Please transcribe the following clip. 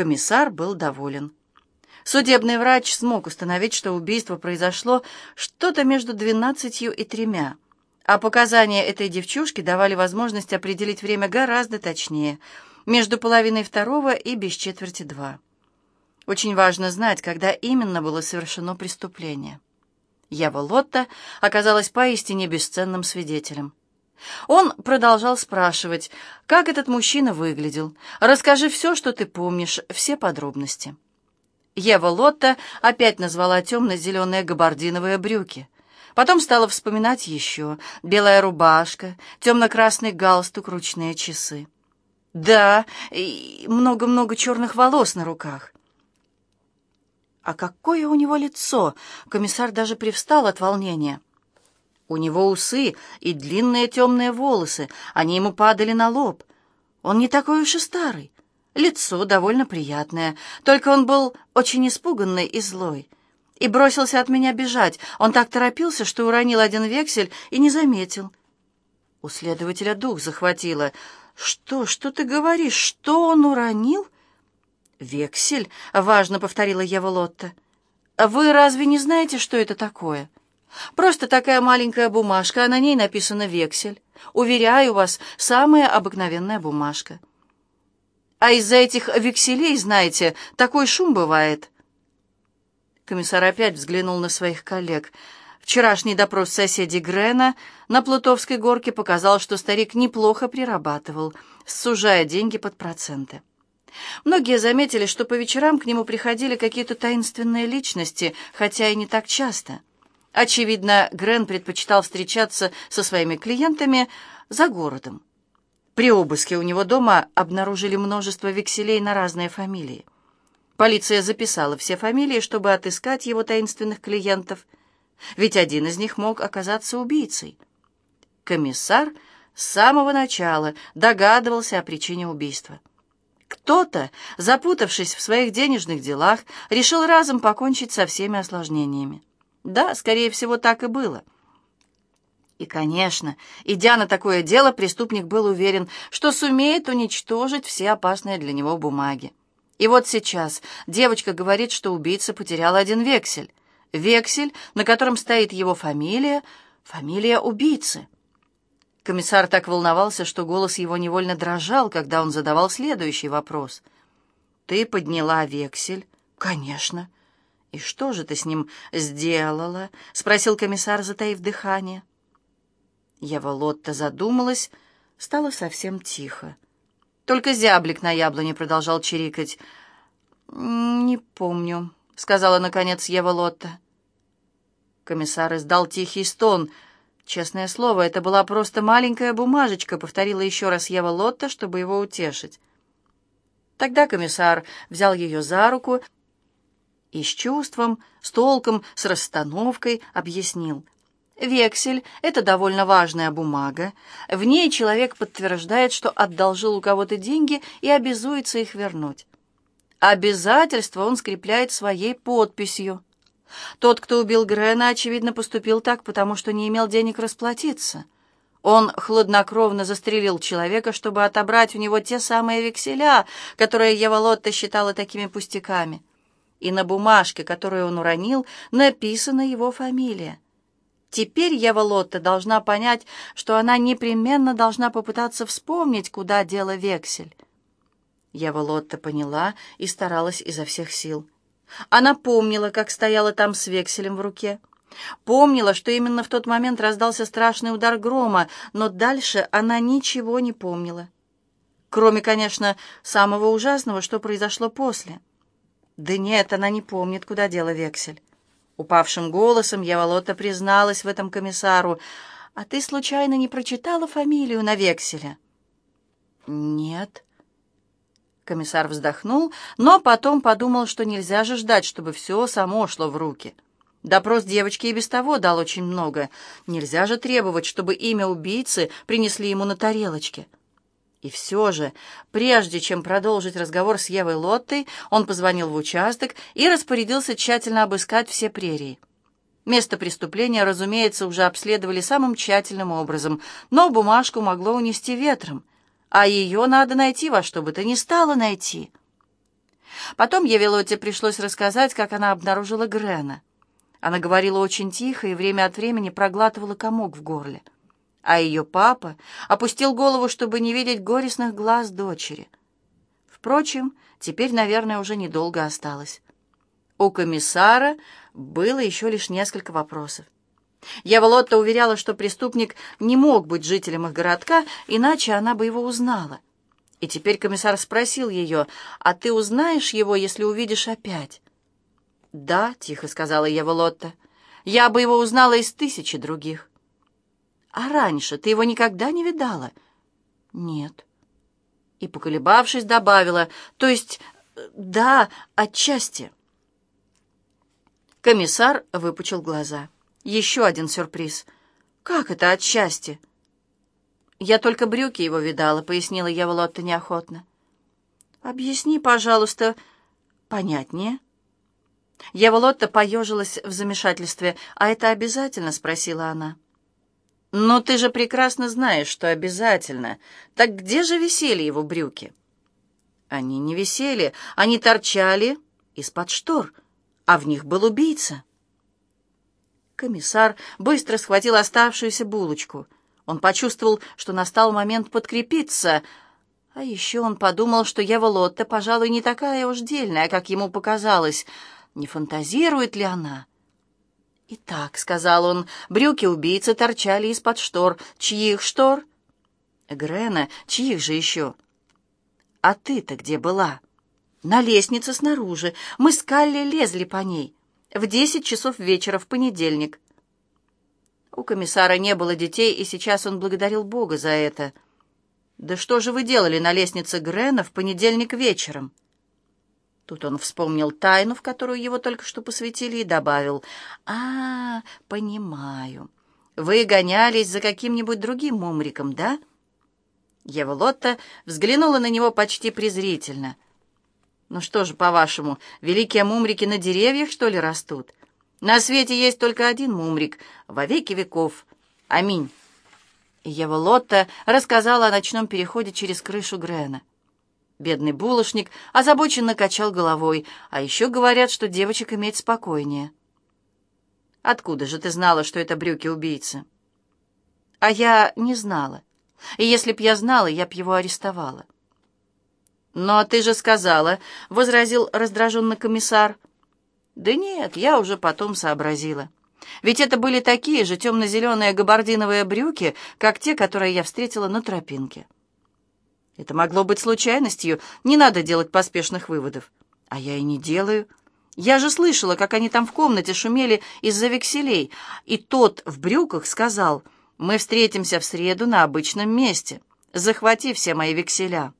Комиссар был доволен. Судебный врач смог установить, что убийство произошло что-то между двенадцатью и тремя, а показания этой девчушки давали возможность определить время гораздо точнее, между половиной второго и без четверти два. Очень важно знать, когда именно было совершено преступление. Ева Лотта оказалась поистине бесценным свидетелем. Он продолжал спрашивать, как этот мужчина выглядел. «Расскажи все, что ты помнишь, все подробности». Ева Лотта опять назвала темно-зеленые габардиновые брюки. Потом стала вспоминать еще. Белая рубашка, темно-красный галстук, ручные часы. Да, и много-много черных волос на руках. А какое у него лицо! Комиссар даже привстал от волнения. У него усы и длинные темные волосы, они ему падали на лоб. Он не такой уж и старый. Лицо довольно приятное, только он был очень испуганный и злой. И бросился от меня бежать. Он так торопился, что уронил один вексель и не заметил. У следователя дух захватило. «Что, что ты говоришь? Что он уронил?» «Вексель», — важно повторила Ева Лотта. «Вы разве не знаете, что это такое?» Просто такая маленькая бумажка, а на ней написано «вексель». Уверяю вас, самая обыкновенная бумажка. А из-за этих векселей, знаете, такой шум бывает. Комиссар опять взглянул на своих коллег. Вчерашний допрос соседей Грена на Плутовской горке показал, что старик неплохо прирабатывал, сужая деньги под проценты. Многие заметили, что по вечерам к нему приходили какие-то таинственные личности, хотя и не так часто — Очевидно, Грен предпочитал встречаться со своими клиентами за городом. При обыске у него дома обнаружили множество векселей на разные фамилии. Полиция записала все фамилии, чтобы отыскать его таинственных клиентов, ведь один из них мог оказаться убийцей. Комиссар с самого начала догадывался о причине убийства. Кто-то, запутавшись в своих денежных делах, решил разом покончить со всеми осложнениями. Да, скорее всего, так и было. И, конечно, идя на такое дело, преступник был уверен, что сумеет уничтожить все опасные для него бумаги. И вот сейчас девочка говорит, что убийца потерял один вексель. Вексель, на котором стоит его фамилия, фамилия убийцы. Комиссар так волновался, что голос его невольно дрожал, когда он задавал следующий вопрос. «Ты подняла вексель?» «Конечно». «И что же ты с ним сделала?» — спросил комиссар, затаив дыхание. Ева Лотта задумалась, стало совсем тихо. Только зяблик на яблоне продолжал чирикать. «Не помню», — сказала, наконец, Ева Лотта. Комиссар издал тихий стон. «Честное слово, это была просто маленькая бумажечка», — повторила еще раз Ева Лотта, чтобы его утешить. Тогда комиссар взял ее за руку и с чувством, с толком, с расстановкой объяснил. Вексель — это довольно важная бумага. В ней человек подтверждает, что одолжил у кого-то деньги и обязуется их вернуть. Обязательство он скрепляет своей подписью. Тот, кто убил Грена, очевидно, поступил так, потому что не имел денег расплатиться. Он хладнокровно застрелил человека, чтобы отобрать у него те самые векселя, которые Ева Лотта считала такими пустяками и на бумажке, которую он уронил, написана его фамилия. Теперь Ева Лотта должна понять, что она непременно должна попытаться вспомнить, куда дело вексель. Ева Лотта поняла и старалась изо всех сил. Она помнила, как стояла там с векселем в руке. Помнила, что именно в тот момент раздался страшный удар грома, но дальше она ничего не помнила. Кроме, конечно, самого ужасного, что произошло после — да нет, она не помнит, куда дело вексель. Упавшим голосом Яволота призналась в этом комиссару. «А ты случайно не прочитала фамилию на векселе?» «Нет». Комиссар вздохнул, но потом подумал, что нельзя же ждать, чтобы все само шло в руки. Допрос девочки и без того дал очень много. Нельзя же требовать, чтобы имя убийцы принесли ему на тарелочке. И все же, прежде чем продолжить разговор с Евой Лоттой, он позвонил в участок и распорядился тщательно обыскать все прерии. Место преступления, разумеется, уже обследовали самым тщательным образом, но бумажку могло унести ветром, а ее надо найти во что бы то ни стало найти. Потом Евелоте пришлось рассказать, как она обнаружила Грена. Она говорила очень тихо и время от времени проглатывала комок в горле. А ее папа опустил голову, чтобы не видеть горестных глаз дочери. Впрочем, теперь, наверное, уже недолго осталось. У комиссара было еще лишь несколько вопросов. Ева Лотта уверяла, что преступник не мог быть жителем их городка, иначе она бы его узнала. И теперь комиссар спросил ее, «А ты узнаешь его, если увидишь опять?» «Да», — тихо сказала Ева Лотта, — «я бы его узнала из тысячи других». «А раньше ты его никогда не видала?» «Нет». И, поколебавшись, добавила, «То есть, да, отчасти». Комиссар выпучил глаза. «Еще один сюрприз. Как это отчасти?» «Я только брюки его видала», — пояснила Ева Лотта неохотно. «Объясни, пожалуйста, понятнее». Ева Лотта поежилась в замешательстве. «А это обязательно?» — спросила она. «Но ты же прекрасно знаешь, что обязательно. Так где же висели его брюки?» Они не висели, они торчали из-под штор, а в них был убийца. Комиссар быстро схватил оставшуюся булочку. Он почувствовал, что настал момент подкрепиться, а еще он подумал, что Ева Лотта, пожалуй, не такая уж дельная, как ему показалось — не фантазирует ли она? «Итак», — сказал он, — «брюки убийцы торчали из-под штор. Чьих штор?» «Грена, чьих же еще?» «А ты-то где была?» «На лестнице снаружи. Мы с Калли лезли по ней. В десять часов вечера в понедельник». У комиссара не было детей, и сейчас он благодарил Бога за это. «Да что же вы делали на лестнице Грена в понедельник вечером?» Тут он вспомнил тайну, в которую его только что посвятили, и добавил, «А, понимаю. Вы гонялись за каким-нибудь другим мумриком, да?» Ева Лотта взглянула на него почти презрительно. «Ну что же, по-вашему, великие мумрики на деревьях, что ли, растут? На свете есть только один мумрик, во веки веков. Аминь». Ева Лотта рассказала о ночном переходе через крышу Грена. Бедный булочник озабоченно качал головой, а еще говорят, что девочек иметь спокойнее. «Откуда же ты знала, что это брюки убийцы?» «А я не знала. И если б я знала, я б его арестовала». «Но ты же сказала», — возразил раздраженно комиссар. «Да нет, я уже потом сообразила. Ведь это были такие же темно-зеленые габардиновые брюки, как те, которые я встретила на тропинке». Это могло быть случайностью, не надо делать поспешных выводов. А я и не делаю. Я же слышала, как они там в комнате шумели из-за векселей, и тот в брюках сказал, «Мы встретимся в среду на обычном месте. Захвати все мои векселя».